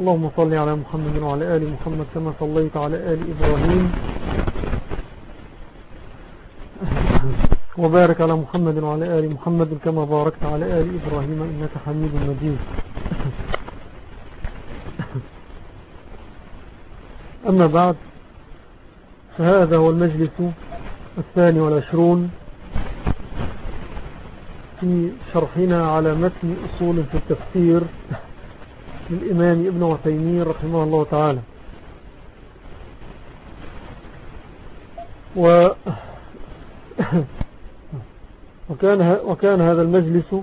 اللهم صل على محمد وعلى آل محمد كما صليت على آل إبراهيم. وبارك على محمد وعلى آل محمد كما باركت على آل إبراهيم إنك حميد مجيد. أما بعد فهذا هو المجلس الثاني والعشرون في شرحنا على متن أصول في التفسير. للإمام ابن وثيمين رحمه الله تعالى. و وكان, وكان هذا المجلس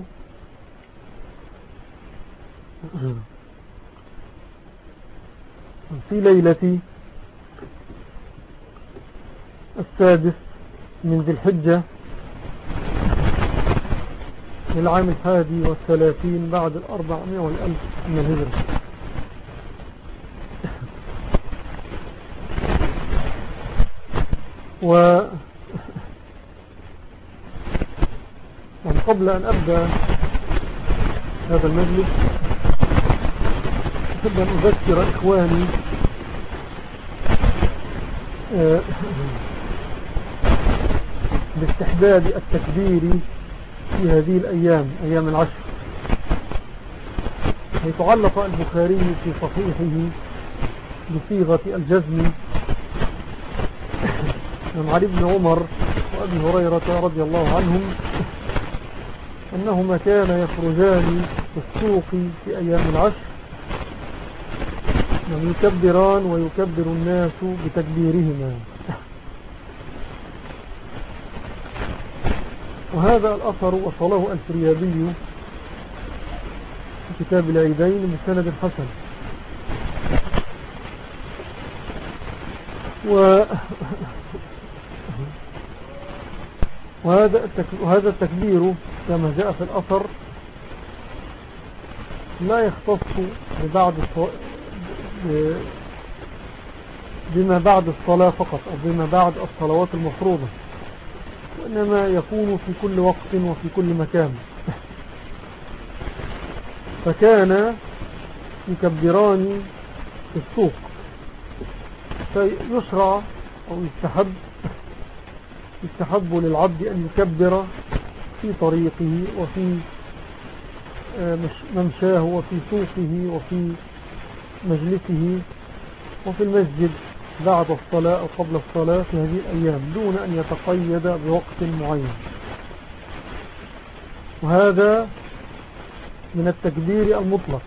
في ليلة السادس من ذي الحجة للعام الحادي والثلاثين بعد الأربعمائة والألف من الهجرة. و قبل أن أبدأ هذا المجلس أحب أن أذكر إخواني آه، باستحباب التكبير في هذه الأيام أيام العشر. حيث علق البخاري في صحيحه بصيغة الجزم عن علي بن عمر وأبي هريرة رضي الله عنهم أنهما كان يخرجان في السوق في أيام العشر. يكبران ويكبر الناس بتكبيرهما. وهذا الأثر وصله الفريابي في كتاب العيدين بسند حسن. و وهذا التكبير كما جاء في الأثر لا يختص ببعد بما بعد الصلاة فقط أو بما بعد الصلوات المفروضة. وإنما يكون في كل وقت وفي كل مكان. فكان يكبران في السوق. فيشرع أو يستحب يستحب للعبد أن يكبر في طريقه وفي آه، ممشاه وفي سوقه وفي مجلسه وفي المسجد. بعد الصلاة أو قبل الصلاة في هذه الأيام دون أن يتقيد بوقت معين. وهذا من التكبير المطلق.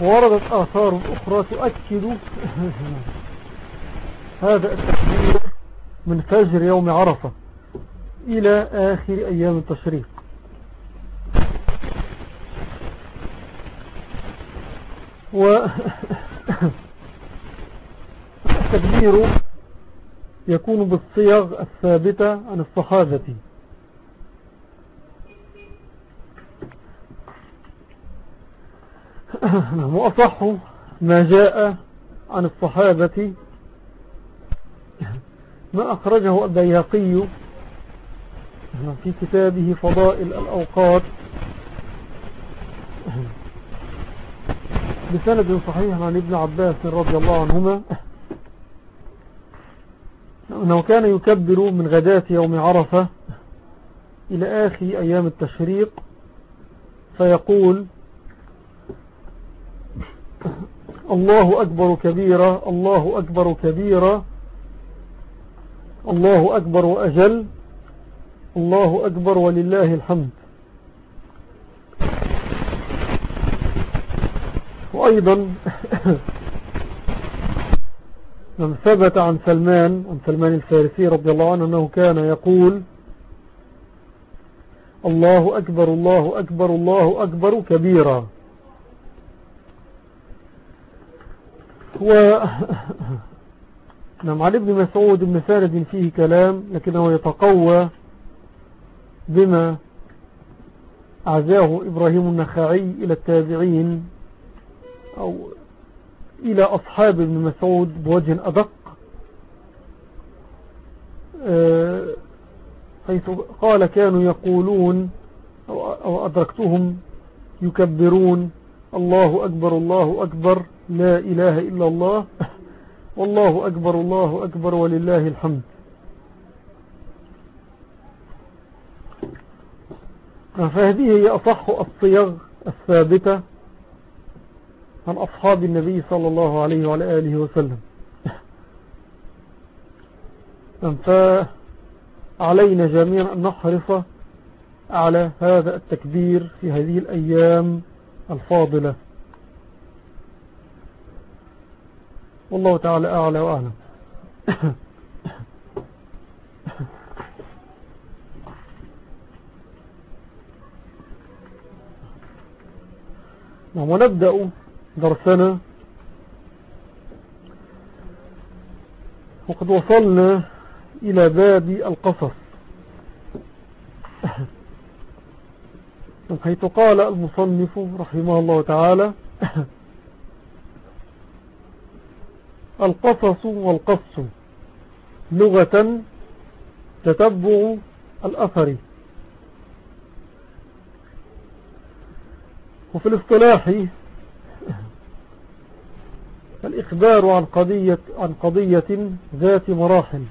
وردت آثار أخرى تؤكد هذا التكبير من فجر يوم عرفة إلى آخر أيام التشريق. و التكبير يكون بالصيغ الثابتة عن الصحابة وأصح ما جاء عن الصحابة ما أخرجه البياقي في كتابه فضائل الأوقات. بسند صحيح عن ابن عباس رضي الله عنهما. أنه كان يكبر من غداة يوم عرفة إلى آخر أيام التشريق فيقول الله أكبر كبيرا الله أكبر كبيرا الله أكبر وأجل الله أكبر ولله الحمد. وأيضا من ثبت عن سلمان عن سلمان الفارسي رضي الله عنه أنه كان يقول الله أكبر الله أكبر الله أكبر كبيرا. و نعم علي ابن مسعود بن سارد فيه كلام لكنه يتقوى بما أعزاه إبراهيم النخعي إلى التابعين. أو إلى أصحاب ابن مسعود بوجه أدق آه، حيث قال كانوا يقولون أو أدركتهم يكبرون الله أكبر الله أكبر لا إله إلا الله والله أكبر الله أكبر ولله الحمد. فهذه هي أصح الصيغ الثابتة عن أصحاب النبي صلى الله عليه وعلى آله وسلم. فعلينا جميعا أن نحرص على هذا التكبير في هذه الأيام الفاضلة. والله تعالى أعلى وأعلم. نعم ونبدأ درسنا وقد وصلنا إلى باب القصص. حيث قال المصنف رحمه الله تعالى القصص والقص لغة تتبع الأثر. وفي الاصطلاح الإخبار عن قضية, عن قضية ذات مراحل.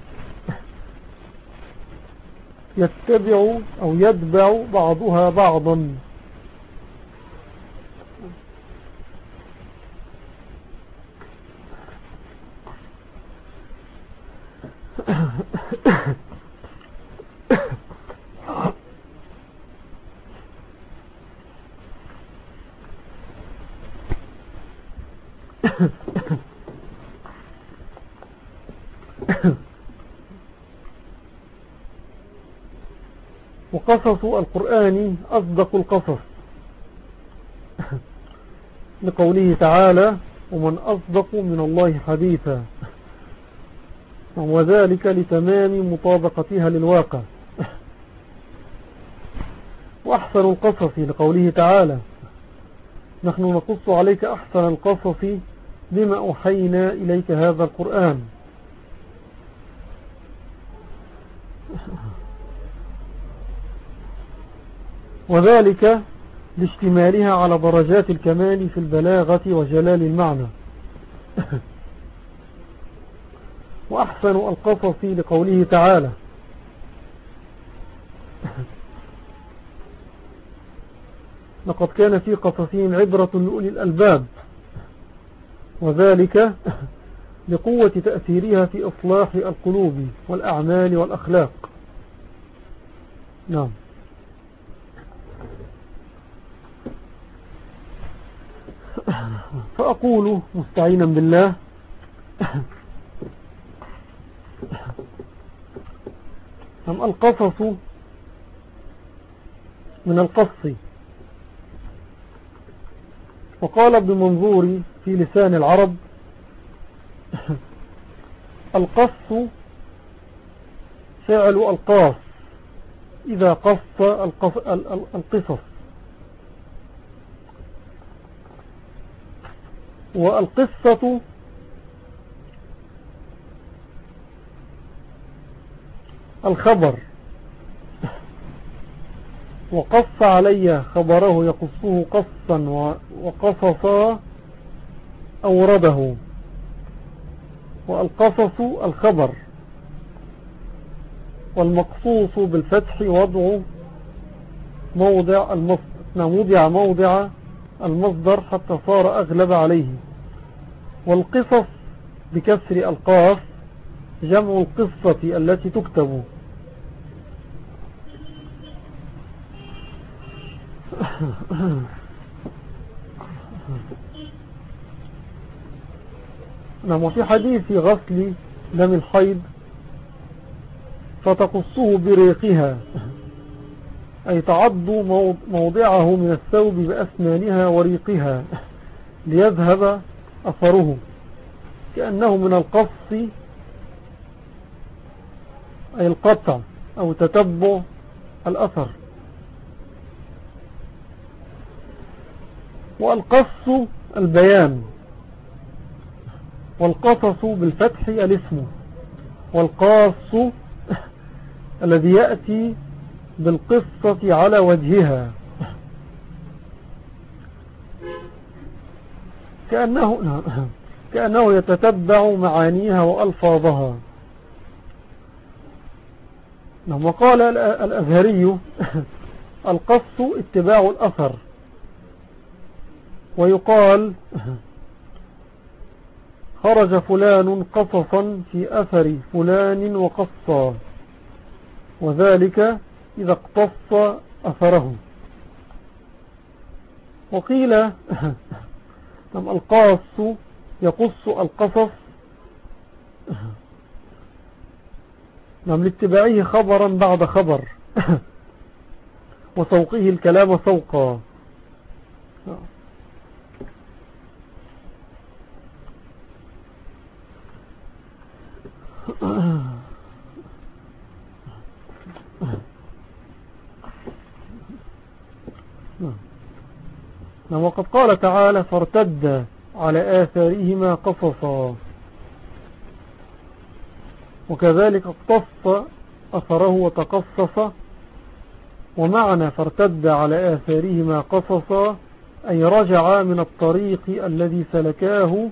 يتبع أو يتبع بعضها بعضا. وقصص القرآن أصدق القصص. لقوله تعالى ومن أصدق من الله حديثا. وذلك لتمام مطابقتها للواقع. وأحسن القصص لقوله تعالى نحن نقص عليك أحسن القصص بما أوحينا إليك هذا القرآن. وذلك لاشتمالها على درجات الكمال في البلاغة وجلال المعنى. وأحسن القصص لقوله تعالى. لقد كان في قصصهم عبرة لأولي الألباب. وذلك لقوة تأثيرها في إصلاح القلوب والأعمال والأخلاق. نعم. فأقول مستعينا بالله. أم القصص من القص. وقال ابن منظور في لسان العرب القص فعل القاص. إذا قص القصص والقصة الخبر. وقص علي خبره يقصه قصا وقصصا أورده. والقصص الخبر. والمقصوص بالفتح وضع موضع المصدر نعم، وضع موضع المصدر حتى صار أغلب عليه. والقصص بكسر القاف جمع القصة التي تكتب. نعم وفي حديث غسل دم الحيض فتقصه بريقها. أي تعض موضعه من الثوب بأسنانها وريقها ليذهب أثره كأنه من القص أي القطع أو تتبع الأثر. والقص البيان والقصص بالفتح الاسم والقاص الذي يأتي بالقصة على وجهها. كأنه, كأنه يتتبع معانيها وألفاظها. نعم وقال الأزهري القص اتباع الأثر. ويقال خرج فلان قصصا في أثر فلان وقصا. وذلك إذا اقتص أثره. وقيل نعم القاص يقص القصص. نعم لاتباعه خبرا بعد خبر. وسوقه الكلام سوقا. نعم. وقد قال تعالى فارتد على آثارهما قصصا. وكذلك اقتص أثره وتقصص. ومعنى فارتد على آثارهما قصصا أي رجع من الطريق الذي سلكاه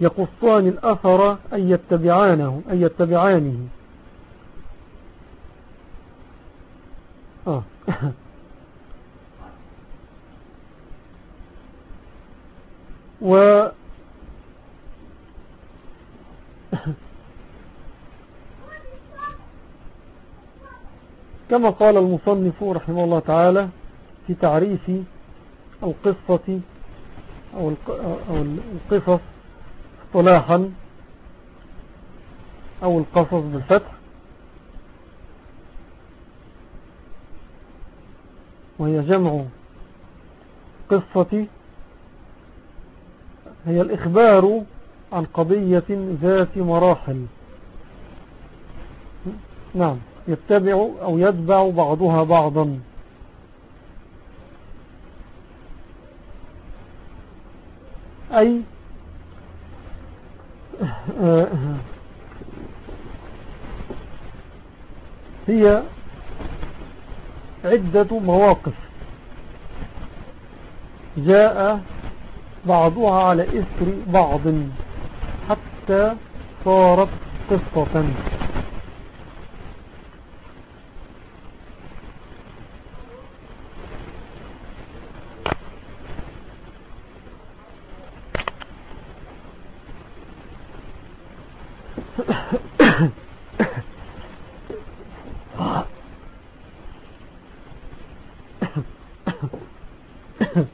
يقصان الأثر أن يتبعانه أن يتبعانه. آه. و كما قال المصنف رحمه الله تعالى في تعريف القصة أو القصص اصطلاحا أو القصص بالفتح. وهي جمع قصة هي الإخبار عن قضية ذات مراحل. نعم يتبع أو يتبع بعضها بعضا. أي هي عدة مواقف. جاء بعضها على إثر بعض. حتى صارت قصة.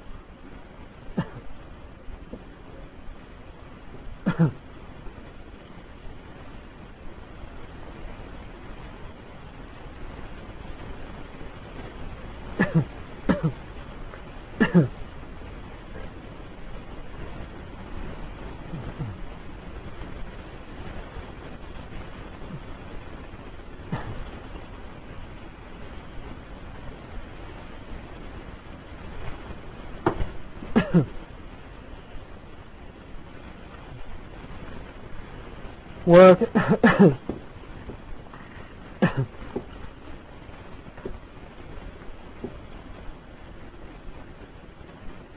و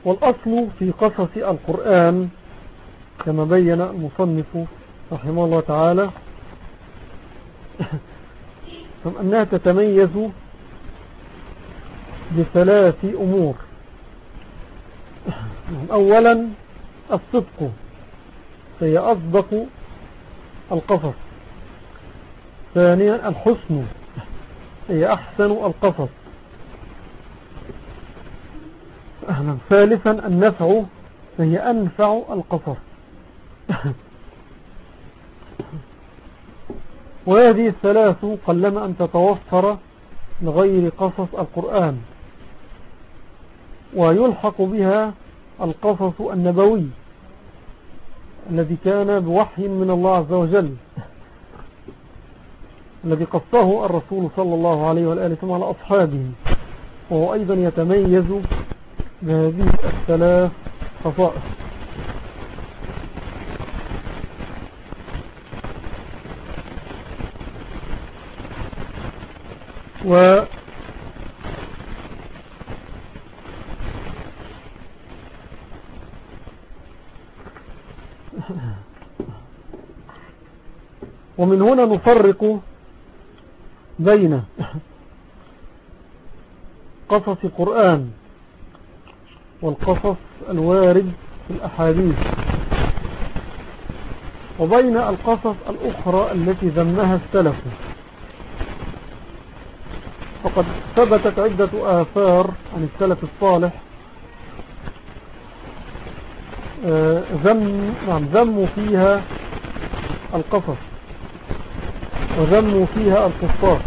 والأصل في قصص القرآن كما بين المصنف رحمه الله تعالى أنها تتميز بثلاث أمور. أولا الصدق فهي أصدق القصص. ثانيا الحسن. هي أحسن القصص. ثالثا النفع. فهي أنفع القصص. وهذه الثلاث قلما أن تتوفر لغير قصص القرآن. ويلحق بها القصص النبوي. الذي كان بوحي من الله عز وجل الذي قصه الرسول صلى الله عليه وآله وسلم على أصحابه وهو أيضا يتميز بهذه الثلاث خصائص. و ومن هنا نفرق بين قصص القرآن والقصص الوارد في الأحاديث وبين القصص الأخرى التي ذمها السلف. فقد ثبتت عدة آثار عن السلف الصالح. آه، ذم نعم ذموا فيها القصص. وذموا فيها الكفار.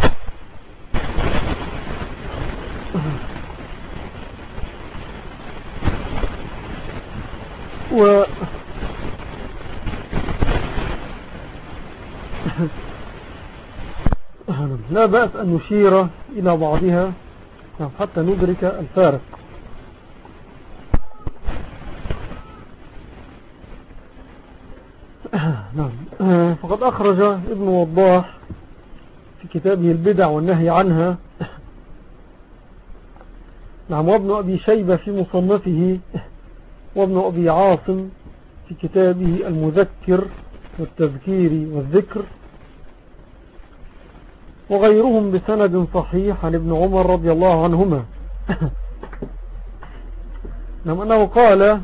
و لا بأس أن نشير إلى بعضها حتى ندرك الفارق. نعم. فقد أخرج ابن وضاح في كتابه البدع والنهي عنها. نعم وابن أبي شيبة في مصنفه وابن أبي عاصم في كتابه المذكر والتذكير والذكر وغيرهم بسند صحيح عن ابن عمر رضي الله عنهما. نعم أنه قال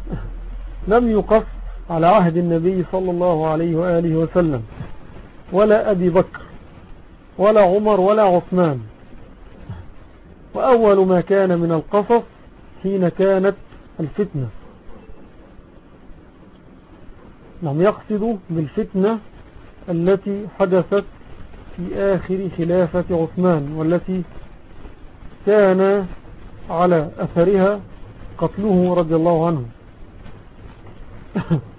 لم يقص على عهد النبي صلى الله عليه وآله وسلم ولا أبي بكر ولا عمر ولا عثمان. وأول ما كان من القصص حين كانت الفتنة. نعم يقصد بالفتنة التي حدثت في آخر خلافة عثمان والتي كان على أثرها قتله رضي الله عنه.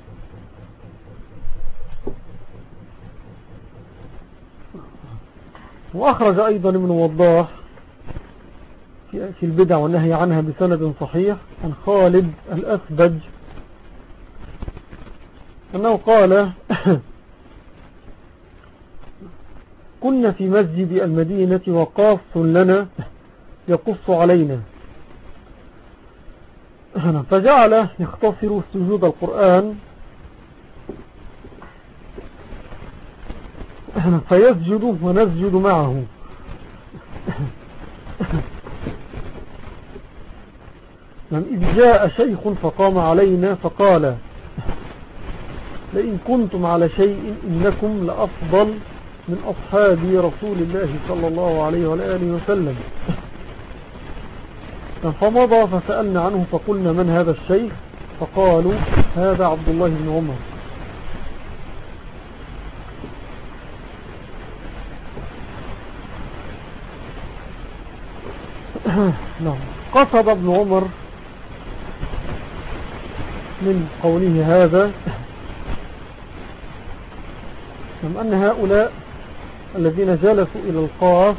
وأخرج أيضا ابن وضاح في البدع والنهي عنها بسند صحيح عن خالد الأسبج أنه قال كنا في مسجد المدينة وقاص لنا يقص علينا. فجعل يختصر سجود القرآن فيسجد ونسجد معه. إذ جاء شيخ فقام علينا فقال لئن كنتم على شيء إنكم لأفضل من أصحاب رسول الله صلى الله عليه وآله وسلم. فمضى فسألنا عنه فقلنا من هذا الشيخ؟ فقالوا هذا عبد الله بن عمر. نعم. قصد ابن عمر من قوله هذا أن هؤلاء الذين جلسوا إلى القاف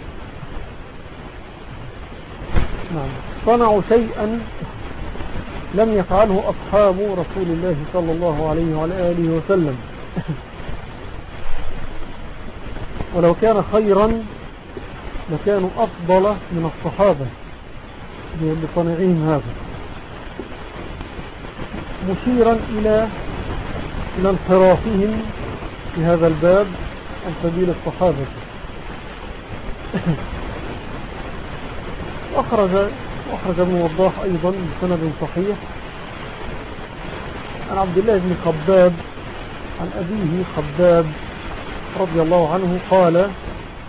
نعم صنعوا شيئا لم يفعله أصحاب رسول الله صلى الله عليه وعلى آله وسلم. ولو كان خيرا لكانوا أفضل من الصحابة. بصنعهم هذا. مشيرا إلى إلى انحرافهم في هذا الباب عن سبيل الصحابة. وأخرج وأخرج ابن وضاح أيضا بسند صحيح عن عبد الله بن خباب عن أبيه خباب رضي الله عنه قال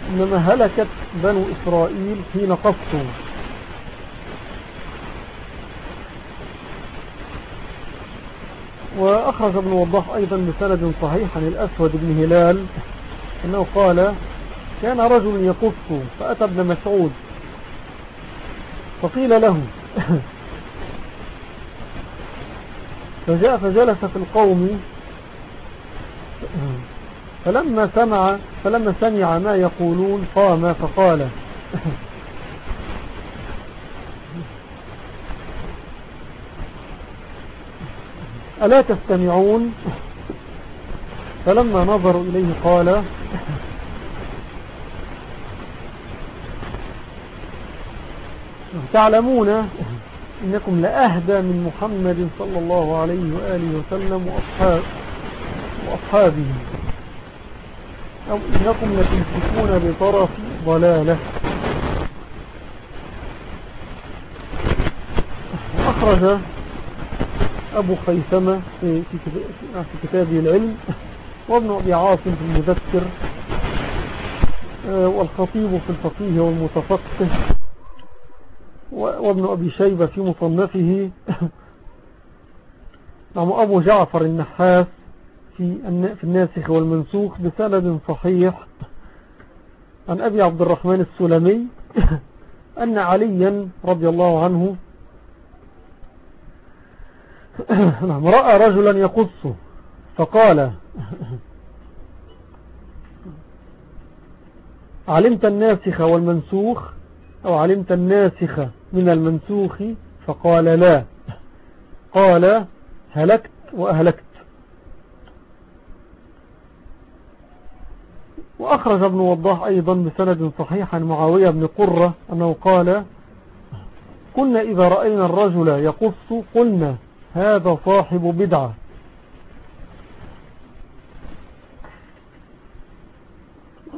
إنما هلكت بنو إسرائيل حين قصوا وأخرج ابن وضاح أيضا بسند صحيح عن الأسود بن هلال أنه قال كان رجل يقص فأتى ابن مسعود فقيل له فجاء فجلس في القوم فلما سمع فلما سمع ما يقولون قام فقال ألا تستمعون؟ فلما نظروا إليه قال تعلمون إنكم لأهدى من محمد صلى الله عليه وآله وسلم وأصحاب وأصحابه. أو إنكم لتمسكون بطرف ضلالة. أخرج أبو خيثمة في, كتابه العلم وابن أبي عاصم في المذكر آه، والخطيب في الفقيه والمتفقه وابن أبي شيبة في مصنفه نعم أبو جعفر النحاس في الناسخ والمنسوخ بسند صحيح عن أبي عبد الرحمن السلمي أن عليا رضي الله عنه رأى رجلا يقص فقال علمت الناسخ والمنسوخ أو علمت الناسخ من المنسوخ؟ فقال لا. قال هلكت وأهلكت. وأخرج ابن وضاح أيضا بسند صحيح عن معاوية بن قرة أنه قال كنا إذا رأينا الرجل يقص قلنا هذا صاحب بدعة.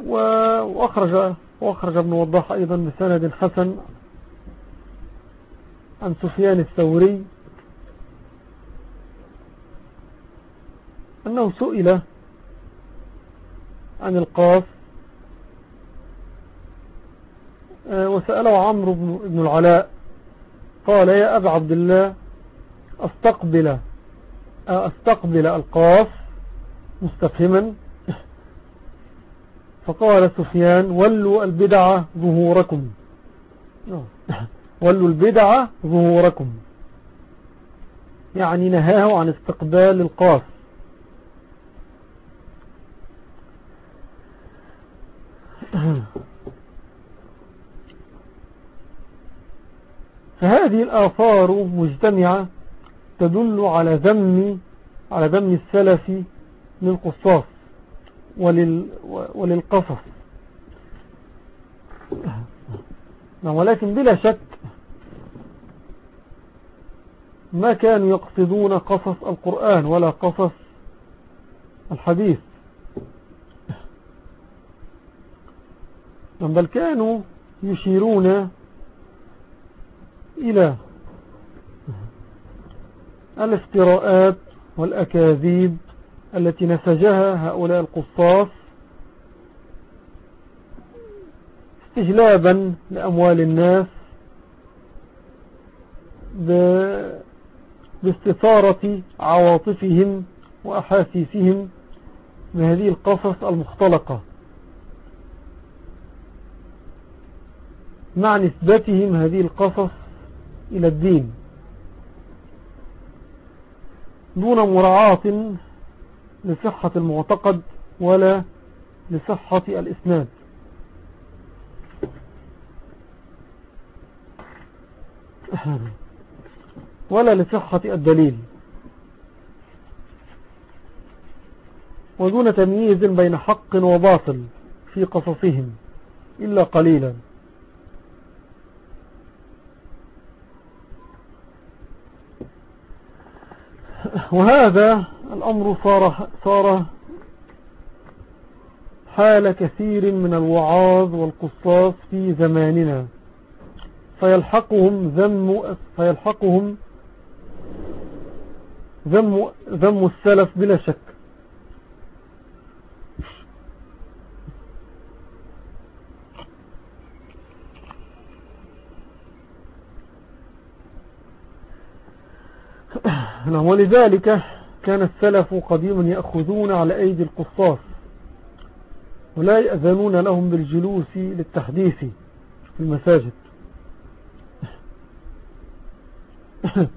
وأخرج, وأخرج ابن وضاح أيضا بسند حسن عن سفيان الثوري أنه سئل عن القاف آه، وسأله عمرو بن العلاء قال يا أبا عبد الله أستقبل أستقبل القاف مستفهما. فقال سفيان ولوا البدعة ظهوركم. ولوا البدعة ظهوركم. يعني نهاه عن استقبال القاف. فهذه الآثار مجتمعة تدل على ذم على ذم السلف للقصاص ولل وللقصص. نعم، ولكن بلا شك ما كانوا يقصدون قصص القرآن ولا قصص الحديث. نعم، بل كانوا يشيرون إلى الافتراءات والأكاذيب التي نسجها هؤلاء القصاص استجلابا لأموال الناس باستثارة عواطفهم وأحاسيسهم بهذه القصص المختلقة. مع نسبتهم هذه القصص إلى الدين. دون مراعاة لصحة المعتقد ولا لصحة الإسناد. ولا لصحة الدليل. ودون تمييز بين حق وباطل في قصصهم إلا قليلا. وهذا الأمر صار, صار حال كثير من الوعاظ والقصاص في زماننا. فيلحقهم ذم فيلحقهم ذم, ذم السلف بلا شك. نعم، ولذلك كان السلف قديما يأخذون على أيدي القصاص ولا يأذنون لهم بالجلوس للتحديث في المساجد.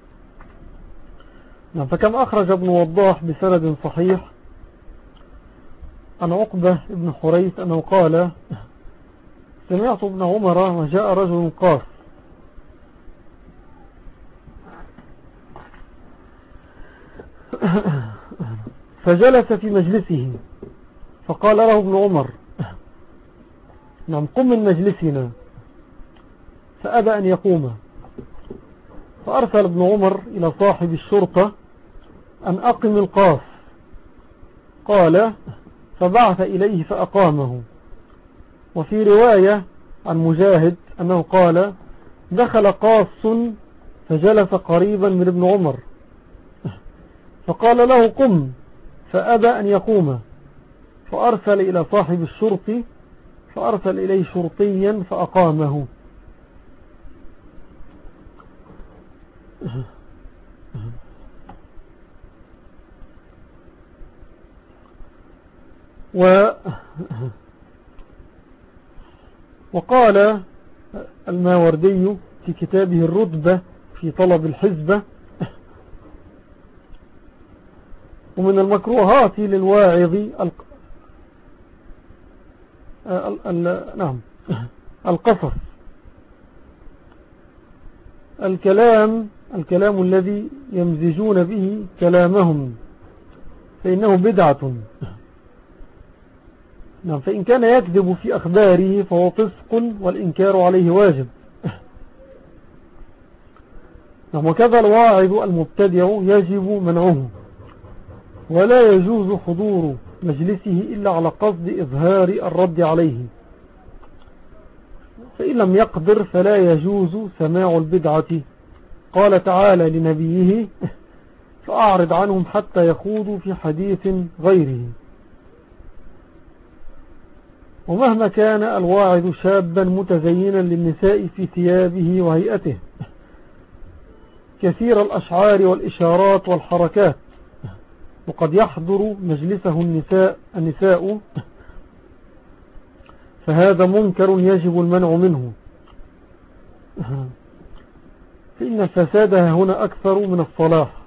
نعم، فكم أخرج ابن وضاح بسند صحيح عن عقبة ابن حريث أنه قال سمعت ابن عمر وجاء رجل قاس فجلس في مجلسه. فقال له ابن عمر نعم قم من مجلسنا. فأبى أن يقوم. فأرسل ابن عمر إلى صاحب الشرطة أن أقم القاف. قال فبعث إليه فأقامه. وفي رواية عن مجاهد أنه قال دخل قاص فجلس قريبا من ابن عمر. فقال له قم. فأبى أن يقوم فأرسل إلى صاحب الشرط فأرسل إليه شرطيا فأقامه. و وقال الماوردي في كتابه الرتبة في طلب الحزبة ومن المكروهات للواعظ نعم. القصص. الكلام الكلام الذي يمزجون به كلامهم فإنه بدعة. نعم فإن كان يكذب في أخباره فهو فسق والإنكار عليه واجب. نعم وكذا الواعظ المبتدع يجب منعه. ولا يجوز حضور مجلسه إلا على قصد إظهار الرد عليه. فإن لم يقدر فلا يجوز سماع البدعة. قال تعالى لنبيه فأعرض عنهم حتى يخوضوا في حديث غيره. ومهما كان الواعظ شابا متزينا للنساء في ثيابه وهيئته. كثير الأشعار والإشارات والحركات. وقد يحضر مجلسه النساء, النساء فهذا منكر يجب المنع منه. فإن الفساد هنا أكثر من الصلاح.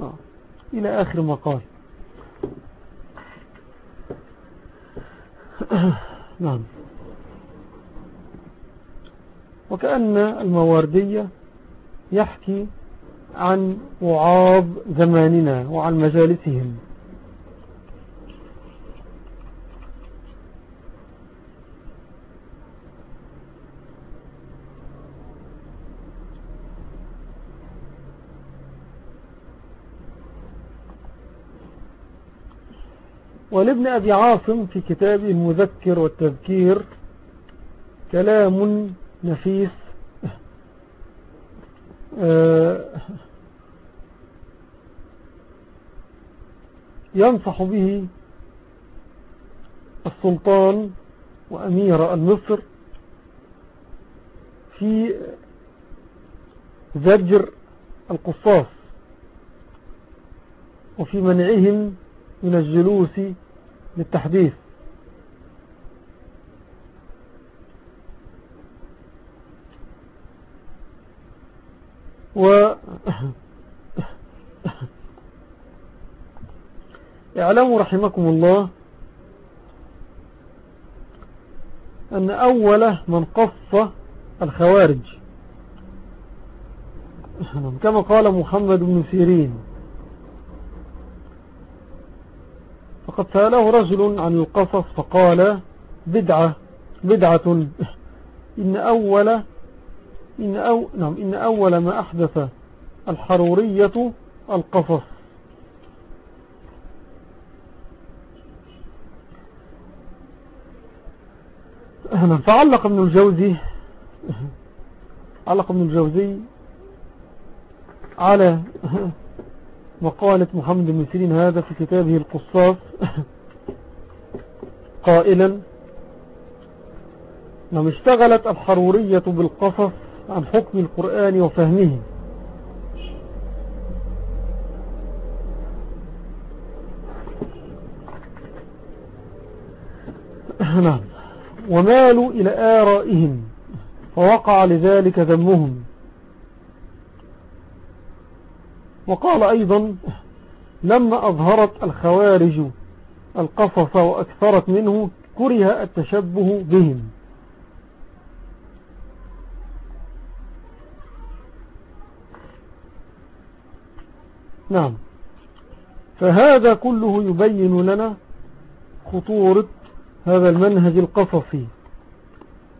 آه. إلى آخر ما قال. نعم. وكأن المواردية يحكي عن وعاظ زماننا وعن مجالسهم. ولابن أبي عاصم في كتابه المذكر والتذكير كلام نفيس ينصح به السلطان وأمير المصر في زجر القصاص وفي منعهم من الجلوس للتحديث. و اعلموا رحمكم الله أن أول من قص الخوارج. كما قال محمد بن سيرين. فقد سأله رجل عن القصص فقال بدعة بدعة. إن أول إن, أو نعم إن أول ما أحدث الحرورية القصص فعلق ابن الجوزي علق ابن الجوزي على مقالة محمد بن سيرين هذا في كتابه القصاص قائلا. نعم اشتغلت الحرورية بالقصص عن حكم القرآن وفهمه. نعم. ومالوا إلى آرائهم فوقع لذلك ذمهم. وقال أيضا لما أظهرت الخوارج القصص وأكثرت منه كره التشبه بهم. نعم. فهذا كله يبين لنا خطورة هذا المنهج القصصي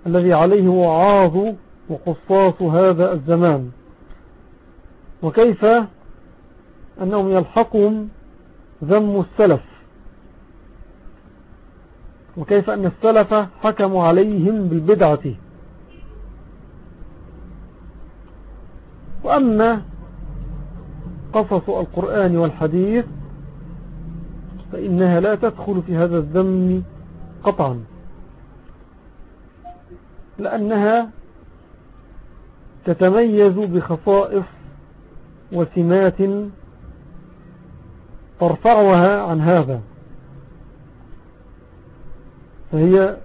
الذي عليه وعاظ وقصاص هذا الزمان. وكيف أنهم يلحقهم ذم السلف. وكيف أن السلف حكموا عليهم بالبدعة. وأما قصص القرآن والحديث فإنها لا تدخل في هذا الذم قطعا. لأنها تتميز بخصائص وسمات ترفعها عن هذا. فهي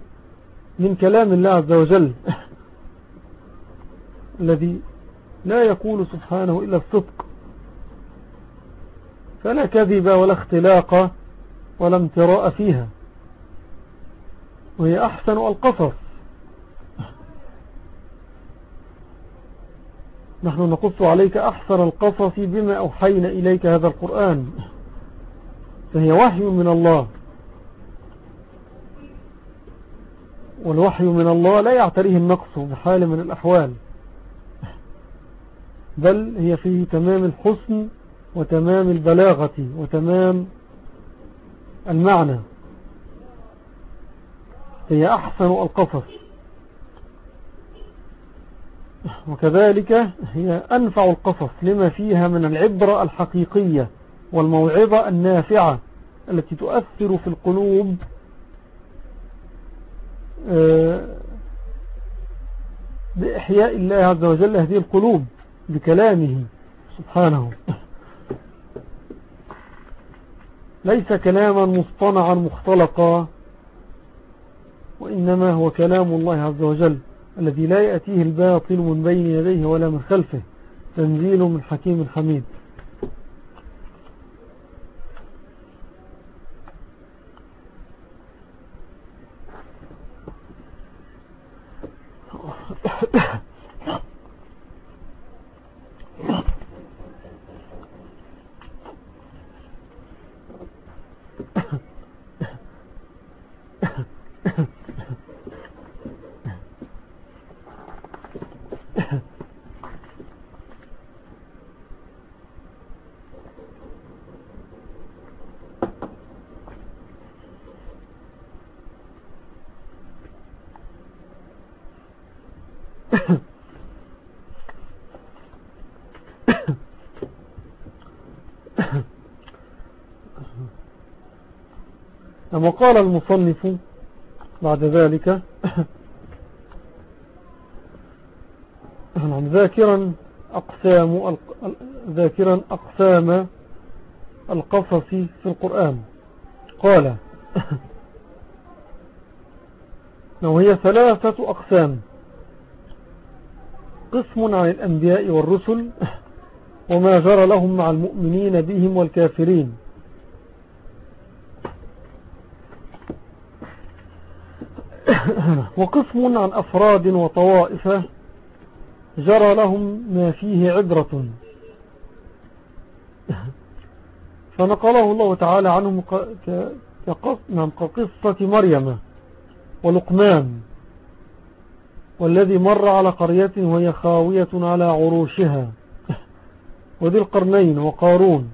من كلام الله عز وجل الذي لا يقول سبحانه إلا الصدق. فلا كذب ولا اختلاق ولا امتراء فيها. وهي أحسن القصص. نحن نقص عليك أحسن القصص بما أوحينا إليك هذا القرآن. فهي وحي من الله. والوحي من الله لا يعتريه النقص بحال من الأحوال. بل هي فيه تمام الحسن وتمام البلاغة وتمام المعنى. هي أحسن القصص. وكذلك هي أنفع القصص لما فيها من العبرة الحقيقية والموعظة النافعة التي تؤثر في القلوب آه، بإحياء الله عز وجل هذه القلوب بكلامه سبحانه. ليس كلاما مصطنعا مختلقا وإنما هو كلام الله عز وجل الذي لا يأتيه الباطل من بين يديه ولا من خلفه تنزيل من حكيم حميد. وقال المصنف بعد ذلك نعم، ذاكرا أقسام ذاكرا أقسام القصص في القرآن. قال وهي نعم، ثلاثة أقسام. قسم عن الأنبياء والرسل وما جرى لهم مع المؤمنين بهم والكافرين. وقسم عن أفراد وطوائف جرى لهم ما فيه عبرة. فنقله الله تعالى عنهم نعم، كقصة مريم ولقمان والذي مر على قرية وهي خاوية على عروشها. وذي القرنين وقارون.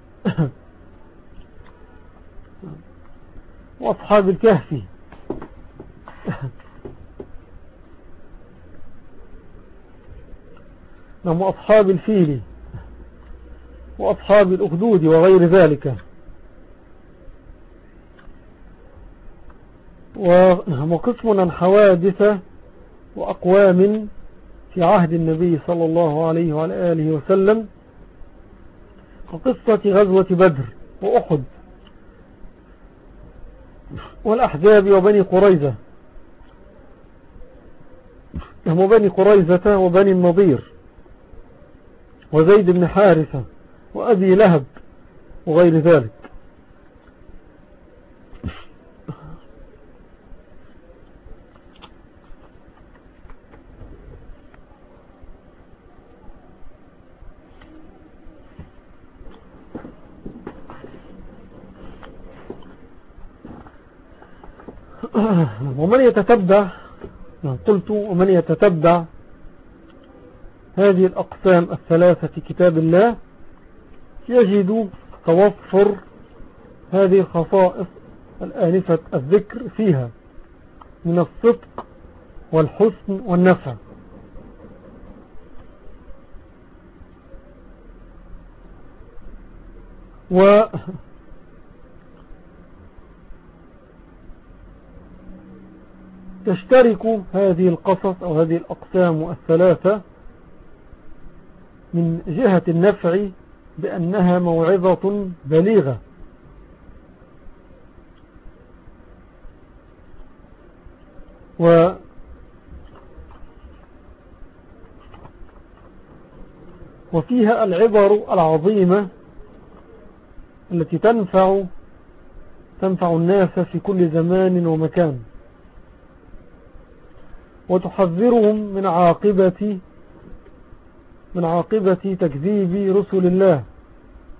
وأصحاب الكهف. نعم وأصحاب الفيل وأصحاب الأخدود وغير ذلك. نعم، وقسم عن حوادث وأقوام في عهد النبي صلى الله عليه وعلى آله وسلم وقصة غزوة بدر وأحد والأحزاب وبني قريزة وبني قريزة وبني النضير وزيد بن حارثة وأبي لهب وغير ذلك. ومن يتتبع قلت ومن يتتبع هذه الأقسام الثلاثة في كتاب الله يجد توفر هذه الخصائص الآنفة الذكر فيها من الصدق والحسن والنفع. و تشترك هذه القصص أو هذه الأقسام الثلاثة من جهة النفع بأنها موعظة بليغة. و وفيها العبر العظيمة التي تنفع تنفع الناس في كل زمان ومكان. وتحذرهم من عاقبة من عاقبة تكذيب رسل الله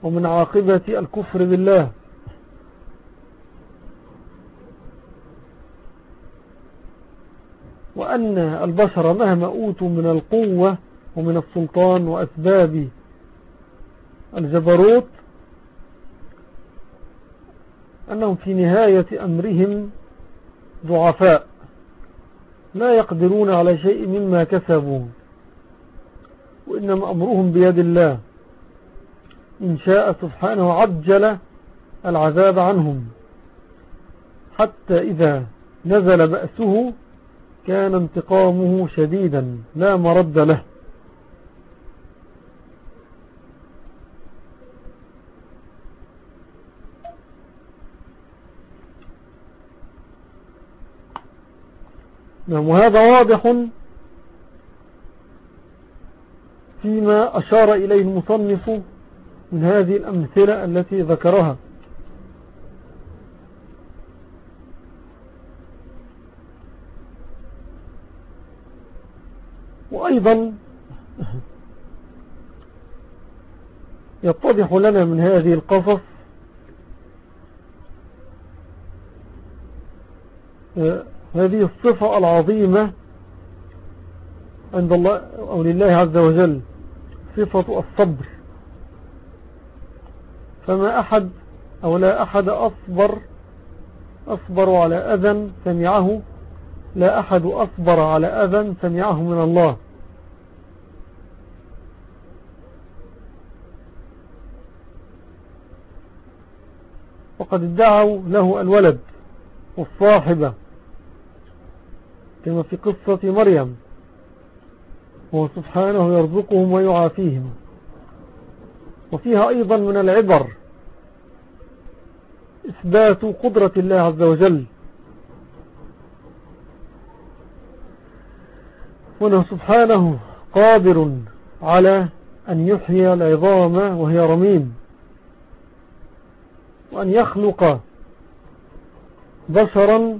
ومن عاقبة الكفر بالله. وأن البشر مهما أوتوا من القوة ومن السلطان وأسباب الجبروت أنهم في نهاية أمرهم ضعفاء. لا يقدرون على شيء مما كسبوا وإنما أمرهم بيد الله. إن شاء سبحانه عجل العذاب عنهم. حتى إذا نزل بأسه كان انتقامه شديدا لا مرد له نعم وهذا واضح فيما أشار إليه المصنف من هذه الأمثلة التي ذكرها. وأيضا يتضح لنا من هذه القصص هذه الصفة العظيمة عند الله أو لله عز وجل صفة الصبر. فما أحد أو لا أحد أصبر أصبر على أذى سمعه لا أحد أصبر على أذى سمعه من الله. وقد ادعوا له الولد والصاحبة. كما في قصة مريم. هو سبحانه يرزقهم ويعافيهم. وفيها أيضا من العبر إثبات قدرة الله عز وجل. وأنه سبحانه قادر على أن يحيي العظام وهي رميم. وأن يخلق بشرا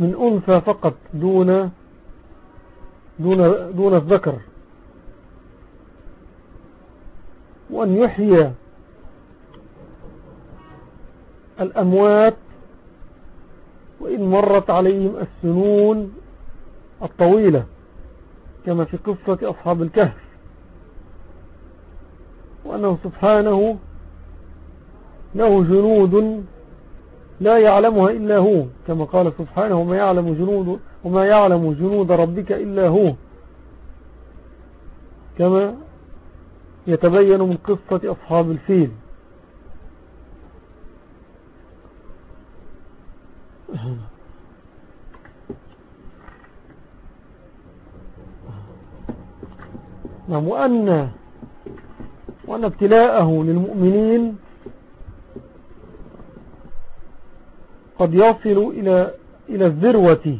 من أنثى فقط دون دون, دون الذكر. وأن يحيي الأموات وإن مرت عليهم السنون الطويلة كما في قصة أصحاب الكهف. وأنه سبحانه له جنود لا يعلمها إلا هو كما قال سبحانه وما يعلم جنود وما يعلم جنود ربك إلا هو. كما يتبين من قصة أصحاب الفيل. نعم وأن وأن ابتلاءه للمؤمنين قد يصل إلى إلى الذروة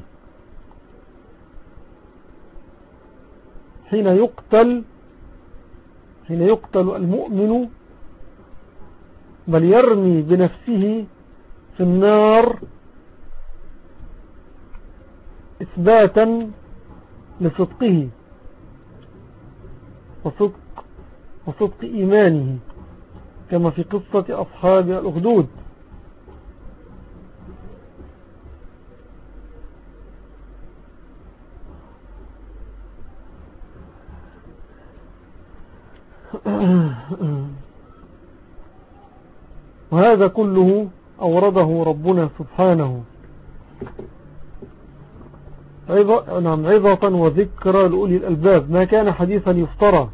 حين يقتل حين يقتل المؤمن بل يرمي بنفسه في النار إثباتا لصدقه وصدق, وصدق إيمانه كما في قصة أصحاب الأخدود. وهذا كله أورده ربنا سبحانه. نعم عظة وذكرى لأولي الألباب. ما كان حديثا يفترى.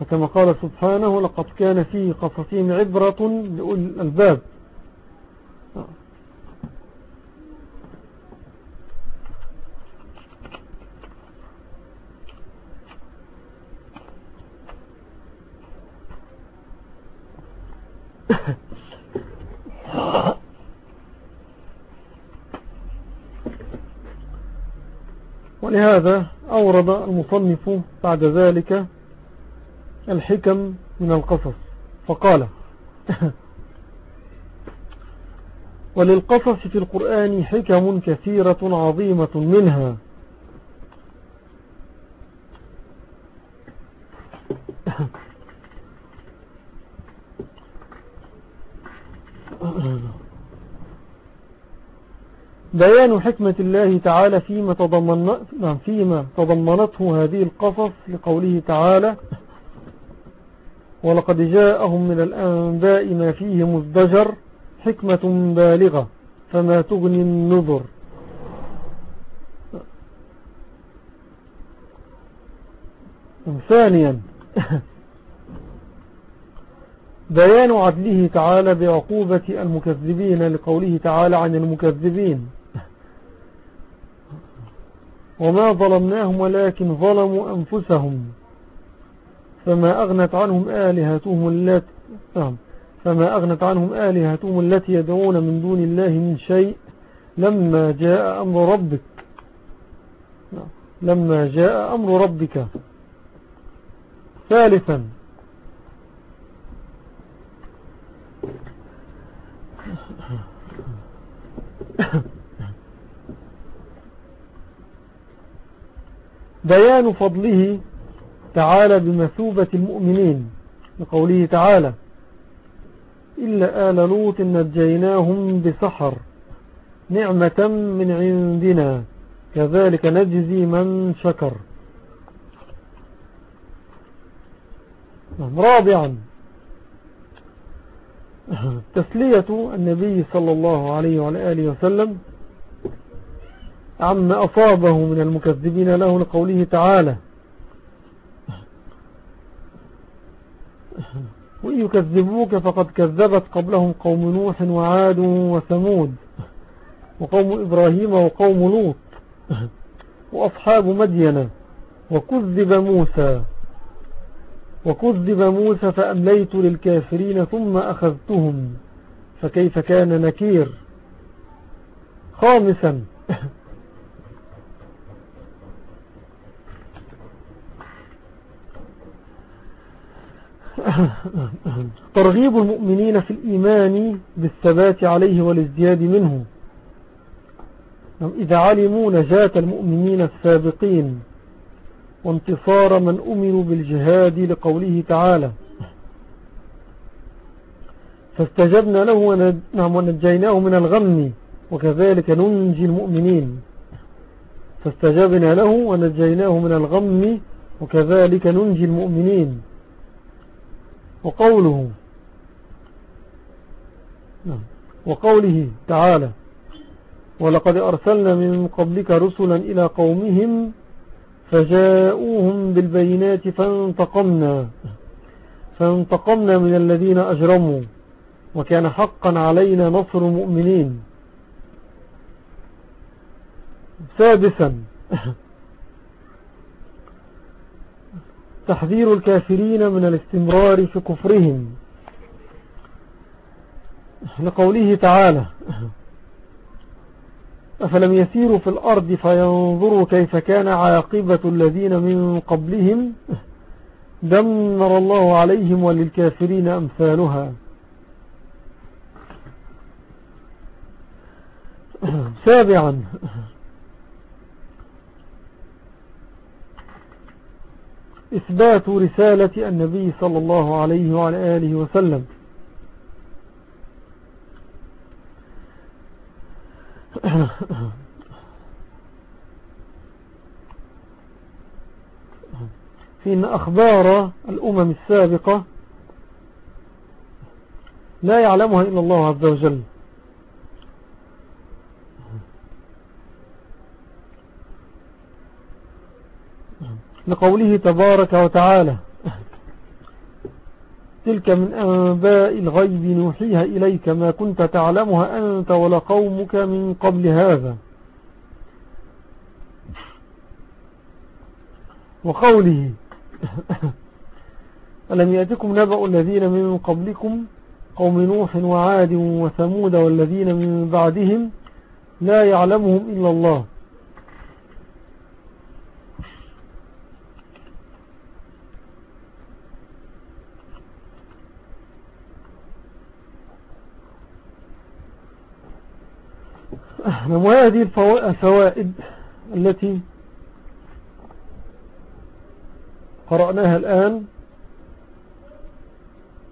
فكما قال سبحانه لقد كان في قصصهم عبرة لأولي الألباب. ولهذا أورد المصنف بعد ذلك الحكم من القصص فقال وللقصص في القرآن حكم كثيرة عظيمة منها. بيان حكمة الله تعالى فيما, تضمن فيما تضمنته هذه القصص لقوله تعالى ولقد جاءهم من الأنباء ما فيه مزدجر حكمة بالغة فما تغني النذر. ثانيا بيان عدله تعالى بعقوبة المكذبين لقوله تعالى عن المكذبين. وما ظلمناهم ولكن ظلموا أنفسهم فما أغنت عنهم آلهتهم التي نعم. فما أغنت عنهم آلهتهم التي يدعون من دون الله من شيء لما جاء أمر ربك. لما جاء أمر ربك. ثالثا. بيان فضله تعالى بمثوبة المؤمنين. لقوله تعالى إلا آل لوط نجيناهم بسحر نعمة من عندنا كذلك نجزي من شكر. نعم، رابعا. تسلية النبي صلى الله عليه وعلى آله وسلم عما أصابه من المكذبين له لقوله تعالى. وإن يكذبوك فقد كذبت قبلهم قوم نوح وعاد وثمود وقوم إبراهيم وقوم لوط وأصحاب مدينة وكذب موسى وكذب موسى فأمليت للكافرين ثم أخذتهم فكيف كان نكير؟ خامسا. ترغيب المؤمنين في الإيمان بالثبات عليه والازدياد منه. إذا علموا نجاة المؤمنين السابقين وانتصار من أمروا بالجهاد لقوله تعالى. فاستجبنا له نعم، ونجيناه من الغم وكذلك ننجي المؤمنين. فاستجبنا له ونجيناه من الغم وكذلك ننجي المؤمنين. وقوله نعم. وقوله تعالى ولقد أرسلنا من قبلك رسلا إلى قومهم فجاءوهم بالبينات فانتقمنا فانتقمنا من الذين أجرموا وكان حقا علينا نصر المؤمنين سادسا تحذير الكافرين من الاستمرار في كفرهم. لقوله تعالى أفلم يسيروا في الأرض فينظروا كيف كان عاقبة الذين من قبلهم؟ دمر الله عليهم وللكافرين أمثالها. سابعا إثبات رسالة النبي صلى الله عليه وعلى آله وسلم. في أن أخبار الأمم السابقة لا يعلمها إلا الله عز وجل. لقوله تبارك وتعالى تلك من أنباء الغيب نوحيها إليك ما كنت تعلمها أنت ولا قومك من قبل هذا. وقوله ألم يأتكم نبأ الذين من قبلكم قوم نوح وعاد وثمود والذين من بعدهم لا يعلمهم إلا الله؟ وهذه الفوائد التي قرأناها الآن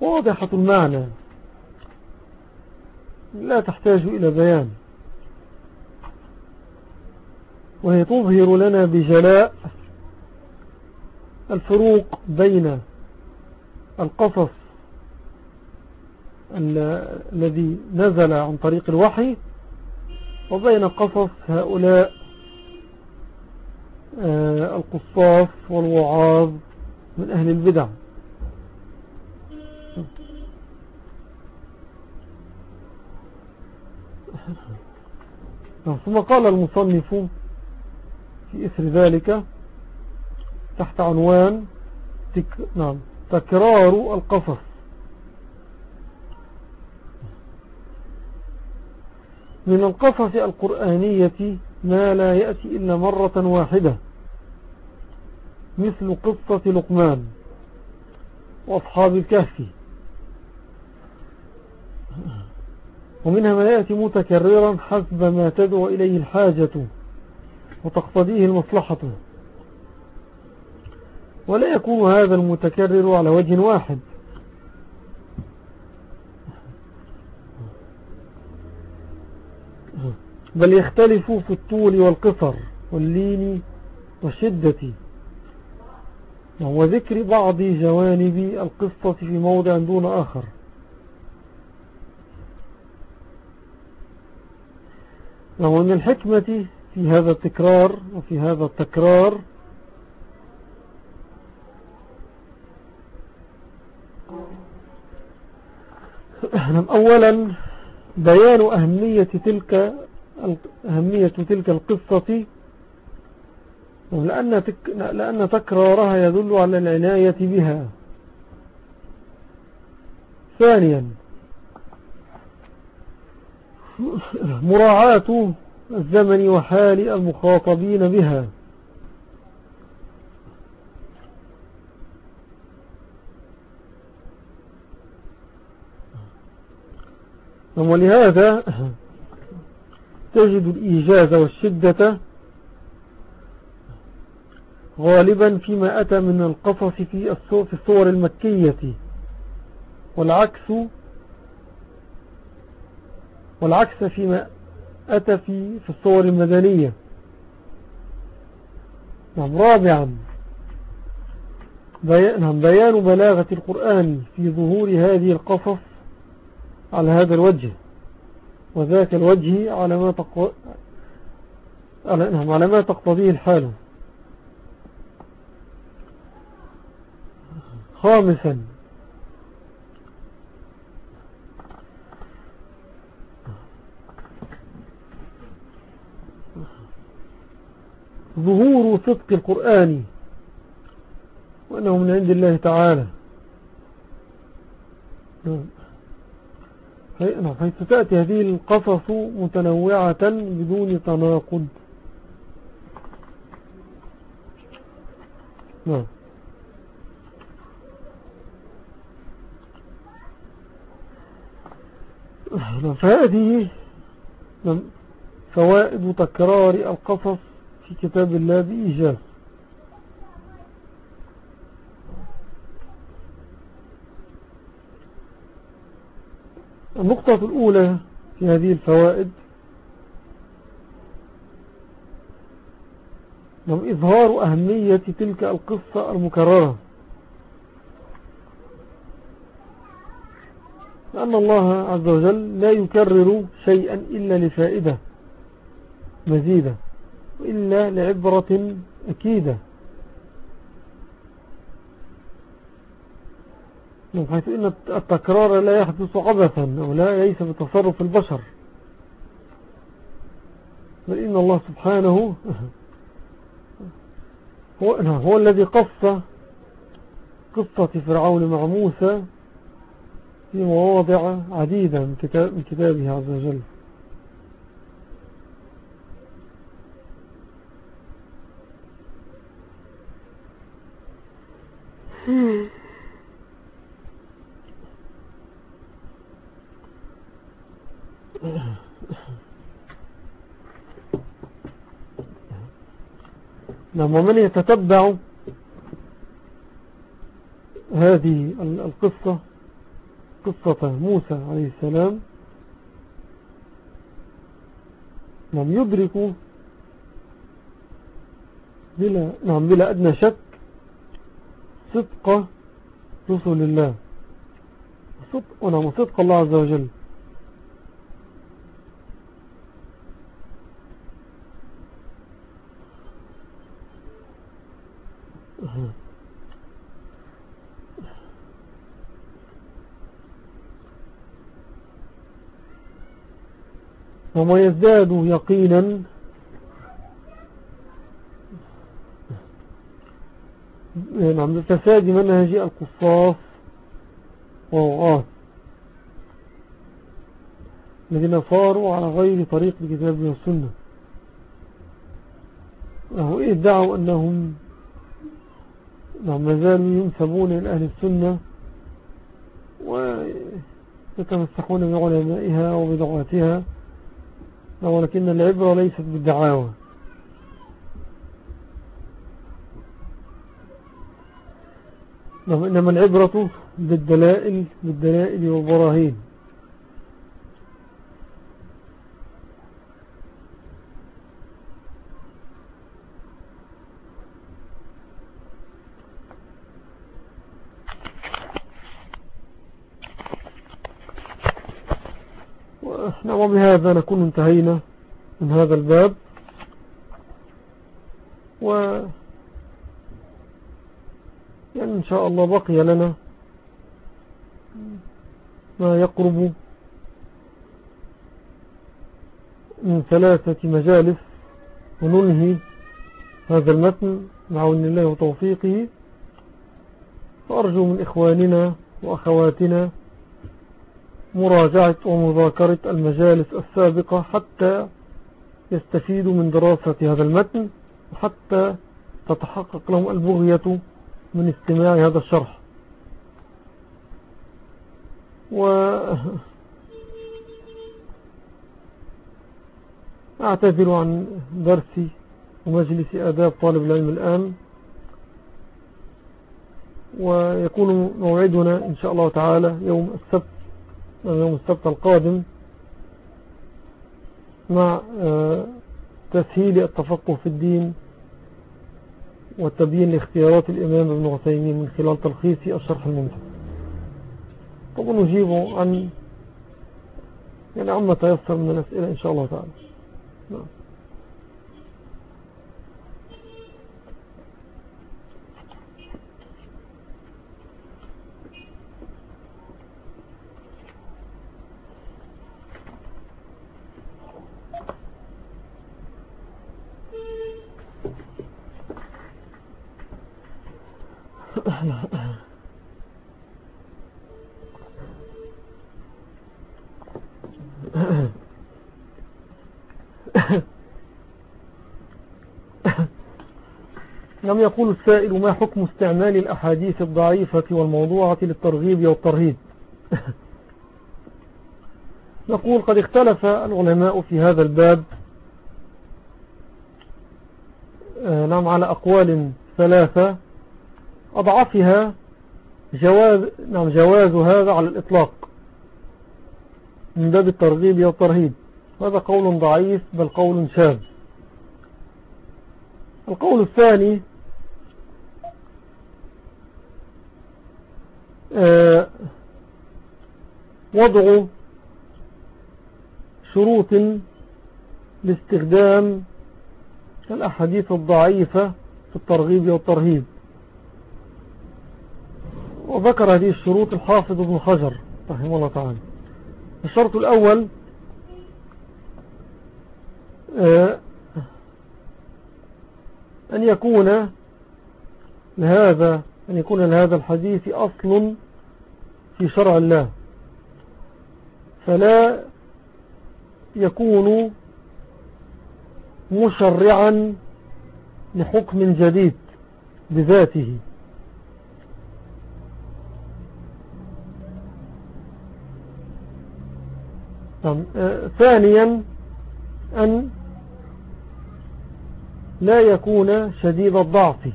واضحة المعنى. لا تحتاج إلى بيان. وهي تظهر لنا بجلاء الفروق بين القصص الذي نزل عن طريق الوحي وبين قصص هؤلاء آه، القصاص والوعاظ من أهل البدع. ثم قال المصنف في إثر ذلك تحت عنوان تك... نعم تكرار القصص. من القصص القرآنية ما لا يأتي إلا مرة واحدة مثل قصة لقمان وأصحاب الكهف. ومنها ما يأتي متكررا حسب ما تدعو إليه الحاجة وتقتضيه المصلحة. ولا يكون هذا المتكرر على وجه واحد. بل يختلف في الطول والقصر واللين والشدة. وهو ذكر بعض جوانب القصة في موضع دون آخر. وهو من الحكمة في هذا التكرار وفي هذا التكرار أولا بيان أهمية تلك أهمية تلك القصة لأن, تك لأن تكرارها يدل على العناية بها. ثانيا مراعاة الزمن وحال المخاطبين بها. ولهذا تجد الإيجاز والشدة غالبا فيما أتى من القصص في الصور المكية. والعكس والعكس فيما أتى في الصور المدنية. نعم رابعا. نعم بيان بلاغة القرآن في ظهور هذه القصص على هذا الوجه. وذاك الوجه على ما تقو... على... ما تقتضيه الحال. خامسا. ظهور صدق القرآن وأنه من عند الله تعالى. نعم، حيث تأتي هذه القصص متنوعة بدون تناقض. نعم. فهذه فوائد تكرار القصص في كتاب الله بإيجاز. النقطة الأولى في هذه الفوائد إظهار أهمية تلك القصة المكررة. لأن الله عز وجل لا يكرر شيئا إلا لفائدة مزيدة إلا لعبرة أكيدة. من حيث إن التكرار لا يحدث عبثا أو لا ليس بتصرف البشر. بل إن الله سبحانه هو, هو الذي قص قصة فرعون مع موسى في مواضع عديدة من, كتاب من كتابه عز وجل. نعم ومن يتتبع هذه القصة قصة موسى عليه السلام نعم يدرك بلا, نعم بلا أدنى شك صدق رسل الله. صدق, ونعم صدق الله عز وجل. وما يزداد يقينا. نعم فساد منهج القصاص. والغاث الذين صاروا على غير طريق الكتاب والسنة. وإيه ادعوا أنهم ما زالوا ينسبون إلى أهل السنة ويتمسحون بعلمائها وبدعواتها ولكن العبرة ليست بالدعاوى. نعم إنما العبرة بالدلائل بالدلائل والبراهين وبهذا نكون انتهينا من هذا الباب. و يعني إن شاء الله بقي لنا ما يقرب من ثلاثة مجالس وننهي هذا المتن معون الله وتوفيقه. فأرجو من إخواننا وأخواتنا مراجعة ومذاكرة المجالس السابقة حتى يستفيدوا من دراسة هذا المتن وحتى تتحقق لهم البغية من استماع هذا الشرح. و أعتذر عن درسي ومجلس آداب طالب العلم الآن. ويكون موعدنا إن شاء الله تعالى يوم السبت يوم السبت القادم مع آه، تسهيل التفقه في الدين وتبيين لاختيارات الإمام ابن عثيمين من خلال تلخيص الشرح الممتع. طب نجيب عن يعني عما تيسر من الأسئلة إن شاء الله تعالى. نعم. يقول السائل ما حكم استعمال الأحاديث الضعيفة والموضوعة للترغيب والترهيب؟ نقول قد اختلف العلماء في هذا الباب آه، نعم على أقوال ثلاثة. أضعفها جواز, نعم جواز هذا على الإطلاق من باب الترغيب والترهيب. هذا قول ضعيف بل قول شاذ. القول الثاني وضع شروط لاستخدام الأحاديث الضعيفة في الترغيب والترهيب. وذكر هذه الشروط الحافظ ابن حجر رحمه الله تعالى. الشرط الأول آه، أن يكون لهذا أن يكون لهذا الحديث أصل في شرع الله. فلا يكون مشرعا لحكم جديد بذاته آه، ثانيا أن لا يكون شديد الضعف.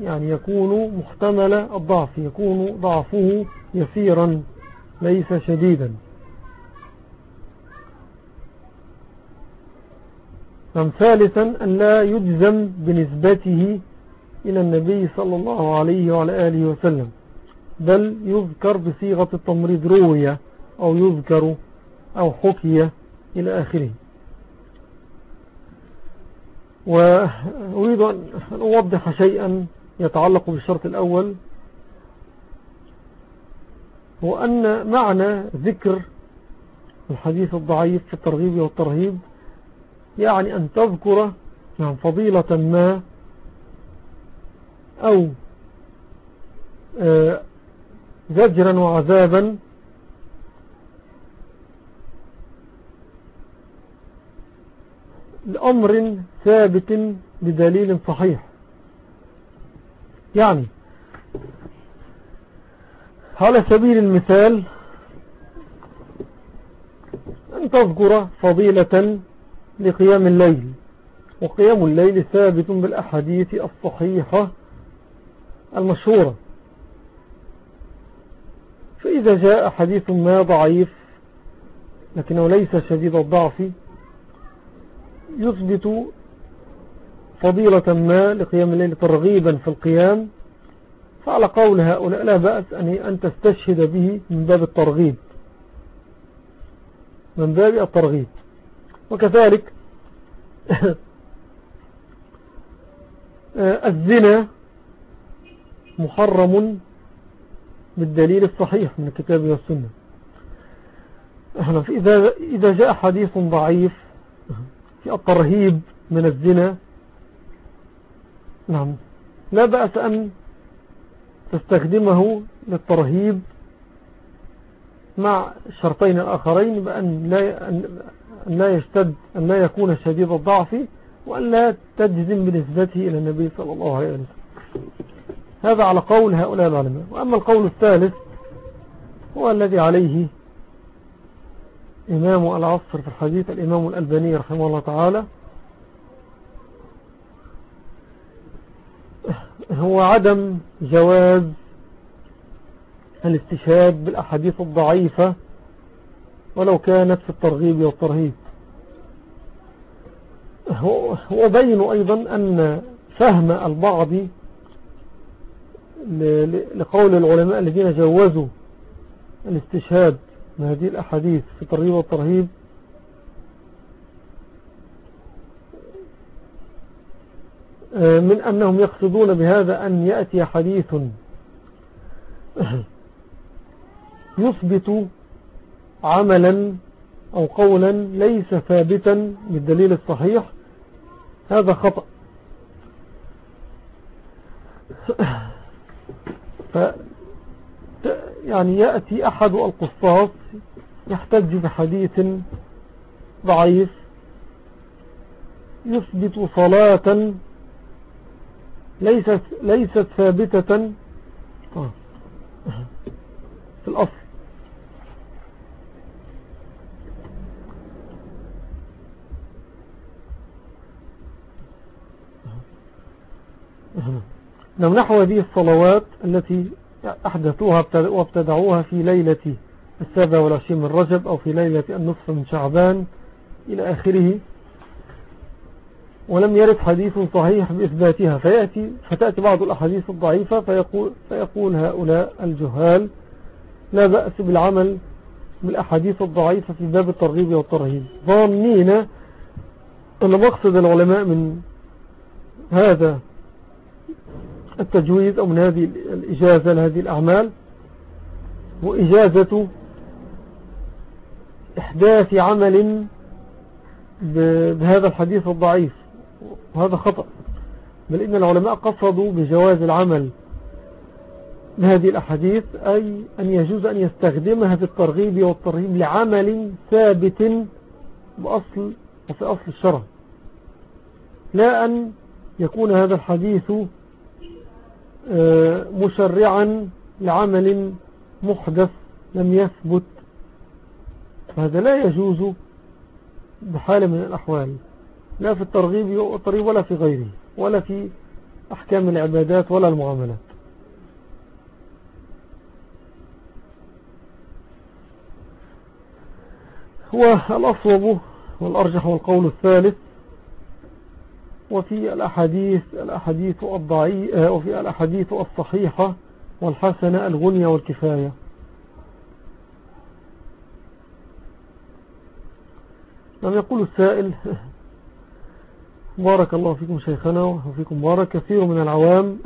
يعني يكون محتمل الضعف يكون ضعفه يسيرا ليس شديدا. نعم ثالثا أن لا يجزم بنسبته إلى النبي صلى الله عليه وعلى آله وسلم بل يذكر بصيغة التمريض روية أو يذكر أو حكي إلى آخره. وأريد أن أوضح شيئا يتعلق بالشرط الأول هو أن معنى ذكر الحديث الضعيف في الترغيب والترهيب يعني أن تذكر نعم فضيلة ما أو آه، زجرا وعذابا لأمر ثابت بدليل صحيح. يعني. على سبيل المثال أن تذكر فضيلة لقيام الليل وقيام الليل ثابت بالأحاديث الصحيحة المشهورة. فإذا جاء حديث ما ضعيف لكنه ليس شديد الضعف يثبت فضيلة ما لقيام الليل ترغيبا في القيام؟ فعلى قول هؤلاء لا بأس أن تستشهد به من باب الترغيب. من باب الترغيب. وكذلك الزنا محرم بالدليل الصحيح من الكتاب والسنة. إذا جاء حديث ضعيف في الترهيب من الزنا نعم. لا بأس أن تستخدمه للترهيب مع الشرطين الآخرين بأن لا, أن لا يشتد أن لا يكون شديد الضعف وأن لا تجزم بنسبته إلى النبي صلى الله عليه وسلم. هذا على قول هؤلاء العلماء. وأما القول الثالث هو الذي عليه إمام العصر في الحديث الإمام الألباني رحمه الله تعالى. هو عدم جواز الاستشهاد بالأحاديث الضعيفة ولو كانت في الترغيب والترهيب. وبين أيضا أن فهم البعض لقول العلماء الذين جوزوا الاستشهاد من هذه الأحاديث في الترغيب والترهيب من أنهم يقصدون بهذا أن يأتي حديث يثبت عملا أو قولا ليس ثابتا بالدليل الصحيح. هذا خطأ. ف يعني يأتي أحد القصاص يحتج بحديث ضعيف يثبت صلاة ليست, ليست ثابتة. آه. في الأصل. نعم نحو هذه الصلوات التي أحدثوها وابتدعوها في ليلة السابع والعشرين من رجب أو في ليلة النصف من شعبان إلى آخره. ولم يرد حديث صحيح بإثباتها. فيأتي فتأتي بعض الأحاديث الضعيفة فيقول, فيقول هؤلاء الجهال لا بأس بالعمل بالأحاديث الضعيفة في باب الترغيب والترهيب. ظانين أن مقصد العلماء من هذا التجويز أو من هذه الإجازة لهذه الأعمال وإجازة إحداث عمل بهذا الحديث الضعيف. وهذا خطأ. بل إن العلماء قصدوا بجواز العمل بهذه الأحاديث أي أن يجوز أن يستخدمها في الترغيب والترهيب لعمل ثابت بأصل وفي أصل الشرع. لا أن يكون هذا الحديث آه، مشرعا لعمل محدث لم يثبت. فهذا لا يجوز بحال من الأحوال. لا في الترغيب والترغيب ولا في غيره ولا في أحكام العبادات ولا المعاملات. هو الأصوب والأرجح والقول الثالث وفي الأحاديث الأحاديث الضعيفة وفي الأحاديث الصحيحة والحسنة الغنية والكفاية. لم يقول السائل بارك الله فيكم شيخنا وفيكم بارك. كثير من العوام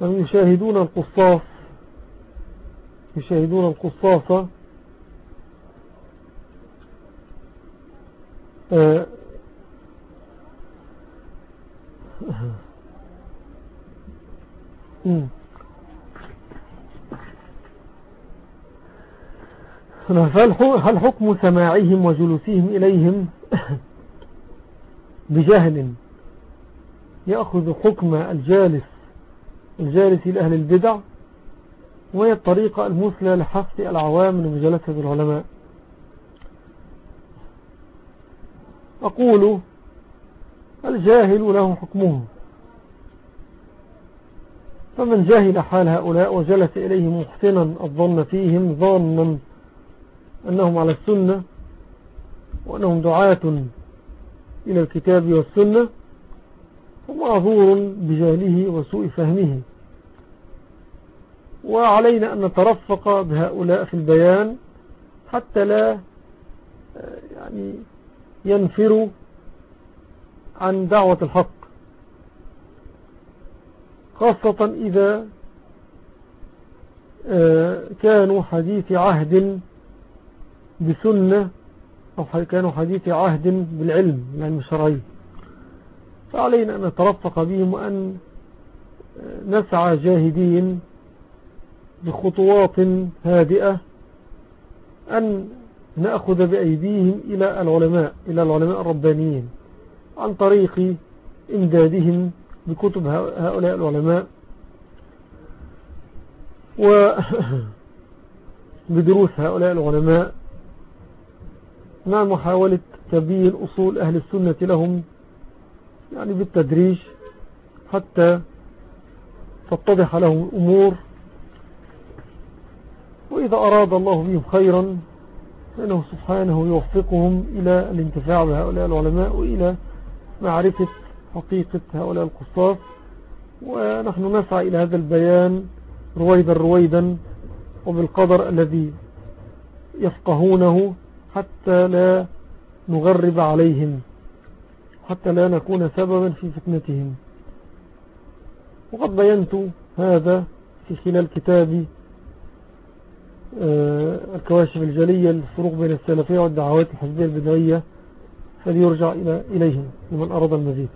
يشاهدون القصاص يشاهدون القصاصة آه، هل حكم سماعهم وجلوسهم إليهم؟ بجهل يأخذ حكم الجالس الجالس لأهل البدع وهي الطريقة المثلى لحفظ العوام من مجالسة العلماء أقول الجاهل له حكمه. فمن جاهل حال هؤلاء وجلس إليهم محسنا الظن فيهم ظانا أنهم على السنة وأنهم دعاة. إلى الكتاب والسنة ومعذور بجهله وسوء فهمه. وعلينا أن نترفق بهؤلاء في البيان حتى لا يعني ينفروا عن دعوة الحق. خاصة إذا آه، كانوا حديث عهد بسنة أو كانوا حديث عهد بالعلم العلم الشرعي فعلينا أن نترفق بهم وأن آه، نسعى جاهدين بخطوات هادئة أن نأخذ بأيديهم إلى العلماء إلى العلماء الربانيين عن طريق إمدادهم بكتب هؤلاء العلماء. وبدروس هؤلاء العلماء. مع محاولة تبيين أصول أهل السنة لهم؟ يعني بالتدريج حتى تتضح لهم الأمور. وإذا أراد الله بهم خيرا فإنه سبحانه يوفقهم إلى الانتفاع بهؤلاء العلماء وإلى معرفة حقيقة هؤلاء القصاص. ونحن نسعى إلى هذا البيان رويدا رويدا وبالقدر الذي يفقهونه. حتى لا نغرب عليهم. حتى لا نكون سببا في فتنتهم. وقد بينت هذا في خلال كتابي آه، الكواشف الجلية للفروق بين السلفية والدعوات الحزبية البدعية. فليرجع إليهم لمن أراد المزيد.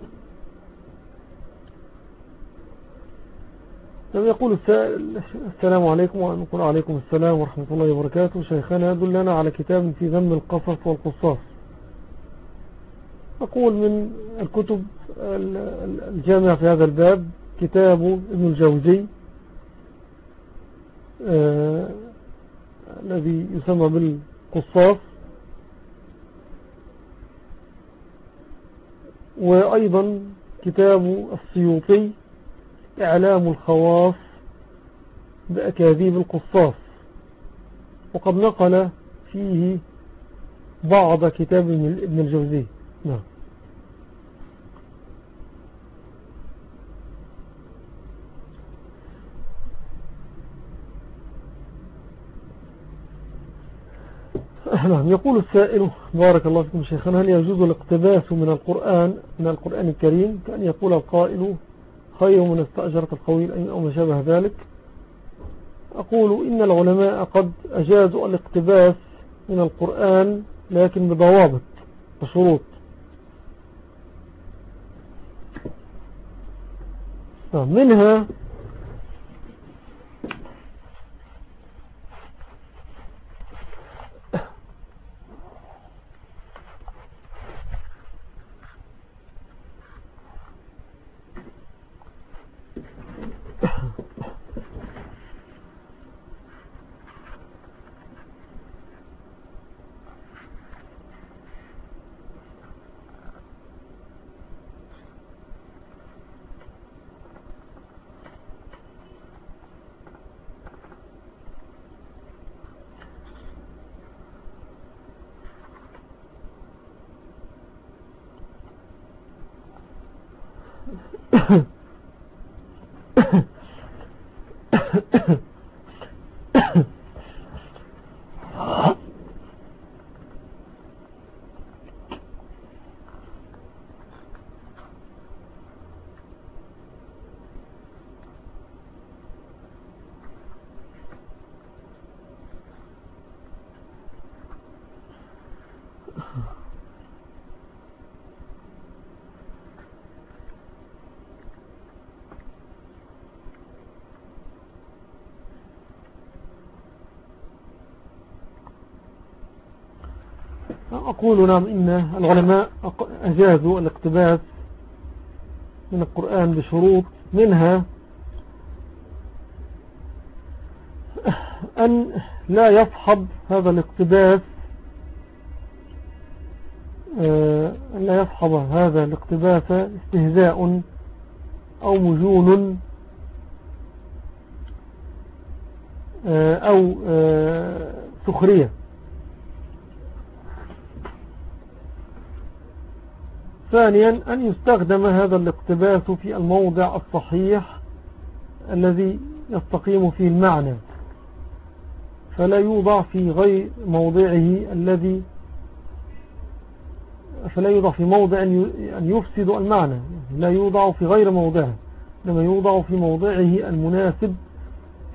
يقول السلام عليكم ونقول عليكم السلام ورحمة الله وبركاته. شيخنا دلنا على كتاب في ذم القصص والقصاص. أقول من الكتب الجامعة في هذا الباب كتاب ابن الجوزي آه الذي يسمى بالقصاص. وأيضا كتاب السيوطي إعلام الخواص بأكاذيب القصاص. وقد نقل فيه بعض كتاب ابن الجوزي. نعم. نعم. يقول السائل بارك الله فيكم شيخنا هل يجوز الاقتباس من القرآن من القرآن الكريم كأن يقول القائل خير من استأجرة القويل أو ما شابه ذلك. أقول إن العلماء قد أجازوا الاقتباس من القرآن لكن بضوابط وشروط نعم، منها أقول نعم إن العلماء أجازوا الاقتباس من القرآن بشروط منها أن لا يصحب هذا الاقتباس آه، أن لا يصحب هذا الاقتباس استهزاء أو مجون آه، أو آه، سخرية. ثانيا أن يستخدم هذا الاقتباس في الموضع الصحيح الذي يستقيم فيه المعنى فلا يوضع في غير موضعه الذي فلا يوضع في موضع أن يفسد المعنى لا يوضع في غير موضعه لما يوضع في موضعه المناسب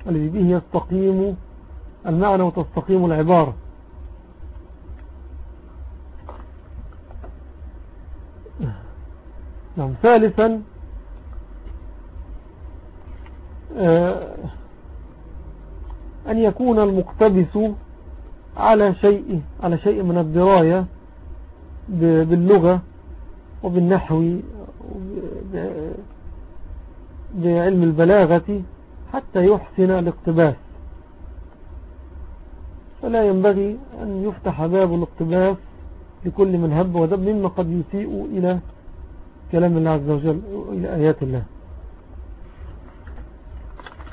الذي به يستقيم المعنى وتستقيم العبارة. نعم. ثالثا آه، أن يكون المقتبس على شيء على شيء من الدراية باللغة وبالنحو بعلم البلاغة حتى يحسن الاقتباس. فلا ينبغي أن يفتح باب الاقتباس لكل من هب ودب مما قد يسيء إلى كلام الله عز وجل إلى آيات الله.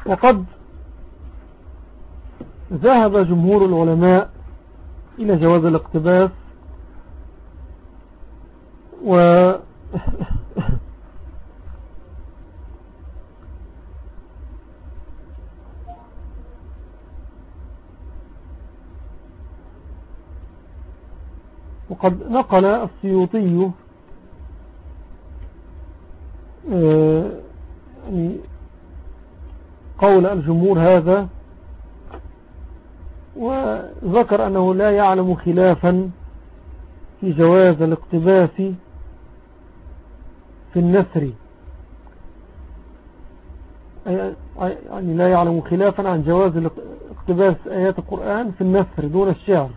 وقد ذهب جمهور العلماء إلى جواز الاقتباس و وقد نقل السيوطي يعني قول الجمهور هذا وذكر أنه لا يعلم خلافا في جواز الاقتباس في النثر. يعني لا يعلم خلافا عن جواز اقتباس آيات القرآن في النثر دون الشعر.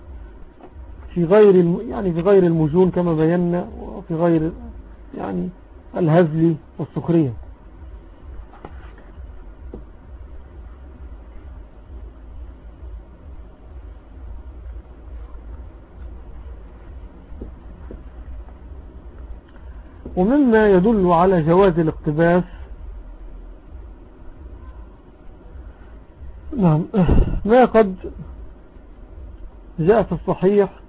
في غير يعني في غير المجون كما بينا وفي غير يعني الهزل والسخرية ومما يدل على جواز الاقتباس. نعم. ما قد جاء في الصحيح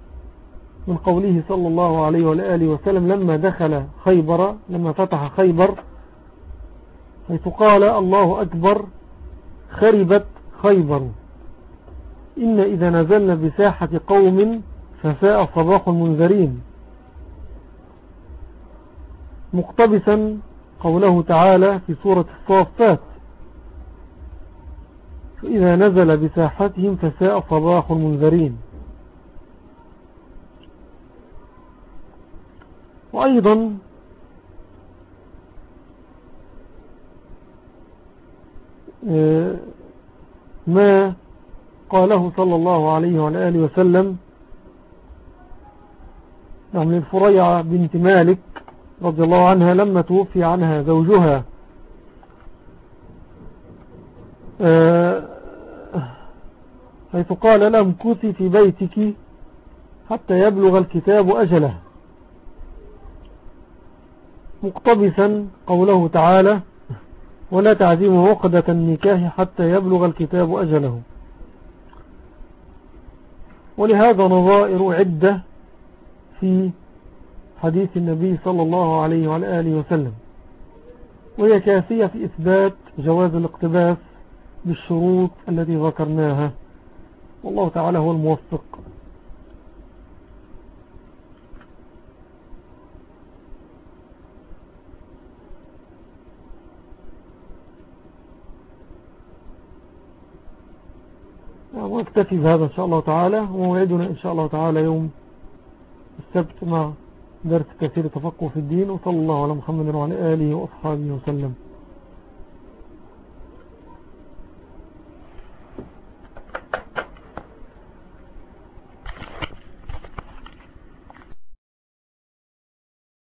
من قوله صلى الله عليه وآله وسلم لما دخل خيبر لما فتح خيبر حيث قال الله أكبر خربت خيبر. إن إذا نزلنا بساحة قوم فساء صباح المنذرين. مقتبسا قوله تعالى في سورة الصافات فإذا نزل بساحتهم فساء صباح المنذرين. وأيضا ما قاله صلى الله عليه وآله وسلم نعم للفريعة بنت مالك رضي الله عنها لما توفي عنها زوجها. حيث قال لم كثي في بيتك حتى يبلغ الكتاب أجله. مقتبسا قوله تعالى ولا تعزيم عقدة النكاح حتى يبلغ الكتاب أجله. ولهذا نظائر عدة في حديث النبي صلى الله عليه وعلى آله وسلم. وهي كافية في إثبات جواز الاقتباس بالشروط التي ذكرناها. والله تعالى هو الموفق. وأكتفي بهذا إن شاء الله تعالى. وموعدنا إن شاء الله تعالى يوم السبت مع درس كثير تفقه في الدين. وصلى الله على محمد وعلى آله وأصحابه وسلم.